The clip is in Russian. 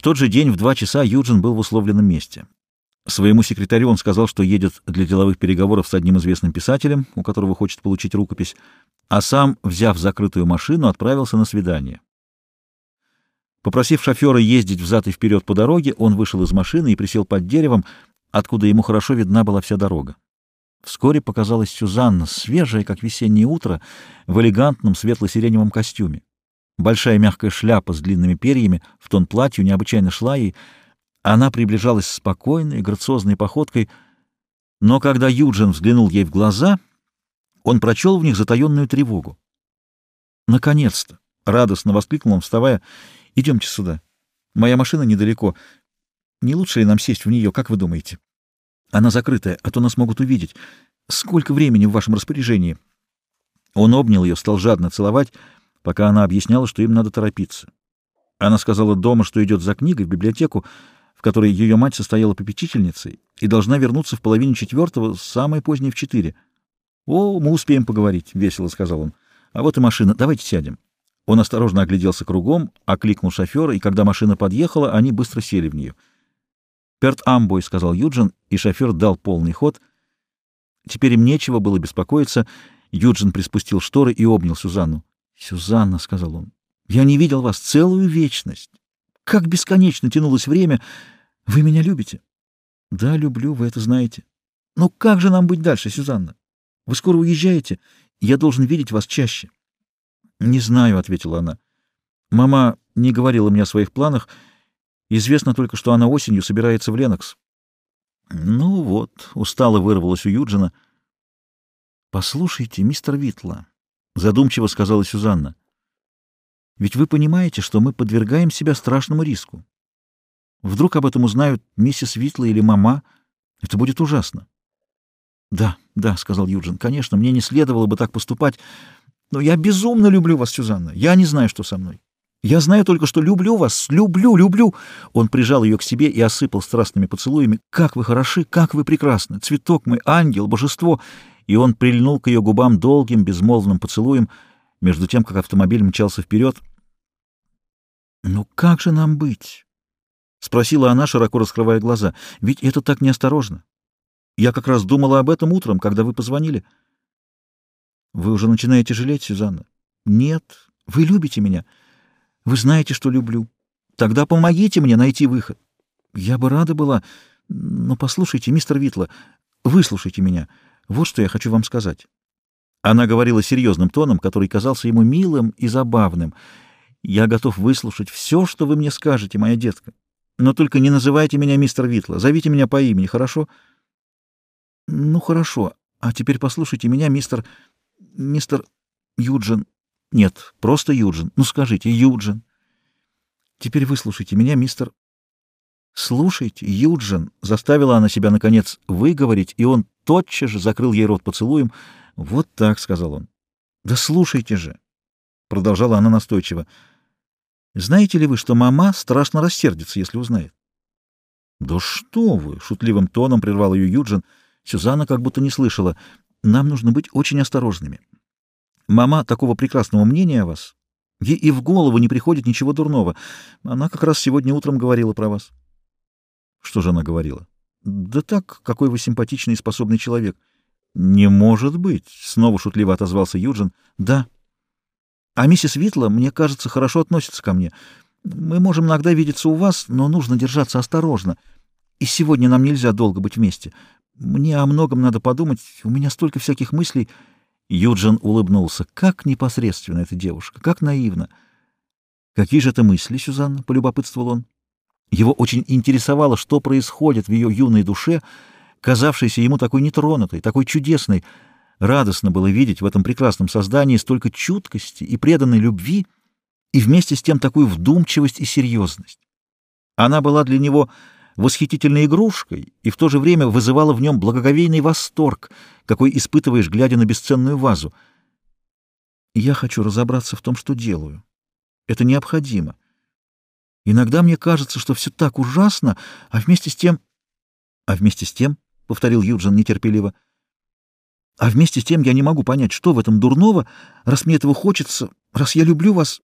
В тот же день в два часа Юджин был в условленном месте. Своему секретарю он сказал, что едет для деловых переговоров с одним известным писателем, у которого хочет получить рукопись, а сам, взяв закрытую машину, отправился на свидание. Попросив шофера ездить взад и вперед по дороге, он вышел из машины и присел под деревом, откуда ему хорошо видна была вся дорога. Вскоре показалась Сюзанна, свежая, как весеннее утро, в элегантном светло-сиреневом костюме. Большая мягкая шляпа с длинными перьями в тон платью необычайно шла ей. Она приближалась спокойной, грациозной походкой, но когда Юджин взглянул ей в глаза, он прочел в них затаенную тревогу. «Наконец-то!» — радостно воскликнул он, вставая — Идемте сюда. Моя машина недалеко. Не лучше ли нам сесть в нее, как вы думаете? Она закрытая, а то нас могут увидеть. Сколько времени в вашем распоряжении?» Он обнял ее, стал жадно целовать, пока она объясняла, что им надо торопиться. Она сказала дома, что идет за книгой в библиотеку, в которой ее мать состояла попечительницей, и должна вернуться в половине четвертого, самое позднее в четыре. «О, мы успеем поговорить», — весело сказал он. «А вот и машина. Давайте сядем». Он осторожно огляделся кругом, окликнул шофера, и когда машина подъехала, они быстро сели в нее. «Перт Амбой», — сказал Юджин, и шофер дал полный ход. Теперь им нечего было беспокоиться. Юджин приспустил шторы и обнял Сюзанну. «Сюзанна», — сказал он, — «я не видел вас целую вечность. Как бесконечно тянулось время. Вы меня любите?» «Да, люблю, вы это знаете». «Но как же нам быть дальше, Сюзанна? Вы скоро уезжаете. Я должен видеть вас чаще». «Не знаю», — ответила она. «Мама не говорила мне о своих планах. Известно только, что она осенью собирается в Ленокс». «Ну вот», — устало вырвалась у Юджина. «Послушайте, мистер Витла», — задумчиво сказала Сюзанна, — «ведь вы понимаете, что мы подвергаем себя страшному риску. Вдруг об этом узнают миссис Витла или мама. Это будет ужасно». «Да, да», — сказал Юджин, — «конечно, мне не следовало бы так поступать». Но я безумно люблю вас, Сюзанна. Я не знаю, что со мной. Я знаю только, что люблю вас, люблю, люблю. Он прижал ее к себе и осыпал страстными поцелуями. Как вы хороши, как вы прекрасны. Цветок мой, ангел, божество. И он прильнул к ее губам долгим, безмолвным поцелуем, между тем, как автомобиль мчался вперед. «Ну как же нам быть?» — спросила она, широко раскрывая глаза. «Ведь это так неосторожно. Я как раз думала об этом утром, когда вы позвонили». Вы уже начинаете жалеть, Сюзанна? Нет. Вы любите меня. Вы знаете, что люблю. Тогда помогите мне найти выход. Я бы рада была... Но послушайте, мистер Витла, выслушайте меня. Вот что я хочу вам сказать. Она говорила серьезным тоном, который казался ему милым и забавным. «Я готов выслушать все, что вы мне скажете, моя детка. Но только не называйте меня мистер Витла. Зовите меня по имени, хорошо?» «Ну, хорошо. А теперь послушайте меня, мистер мистер Юджин... Нет, просто Юджин. Ну, скажите, Юджин. Теперь выслушайте меня, мистер... Слушайте, Юджин. Заставила она себя, наконец, выговорить, и он тотчас же закрыл ей рот поцелуем. Вот так, — сказал он. Да слушайте же, — продолжала она настойчиво. Знаете ли вы, что мама страшно рассердится, если узнает? «Да что вы!» — шутливым тоном прервал ее Юджин. Сюзанна как будто не слышала. Нам нужно быть очень осторожными. Мама такого прекрасного мнения о вас. Ей и в голову не приходит ничего дурного. Она как раз сегодня утром говорила про вас. Что же она говорила? Да так, какой вы симпатичный и способный человек. Не может быть, снова шутливо отозвался Юджин. Да. А миссис Витла, мне кажется, хорошо относится ко мне. Мы можем иногда видеться у вас, но нужно держаться осторожно. И сегодня нам нельзя долго быть вместе. Мне о многом надо подумать, у меня столько всяких мыслей. Юджин улыбнулся. Как непосредственно эта девушка, как наивно. Какие же это мысли, Сюзанна? — полюбопытствовал он. Его очень интересовало, что происходит в ее юной душе, казавшейся ему такой нетронутой, такой чудесной. Радостно было видеть в этом прекрасном создании столько чуткости и преданной любви, и вместе с тем такую вдумчивость и серьезность. Она была для него восхитительной игрушкой и в то же время вызывала в нем благоговейный восторг, какой испытываешь, глядя на бесценную вазу. Я хочу разобраться в том, что делаю. Это необходимо. Иногда мне кажется, что все так ужасно, а вместе с тем... А вместе с тем, — повторил Юджин нетерпеливо, — а вместе с тем я не могу понять, что в этом дурного, раз мне этого хочется, раз я люблю вас,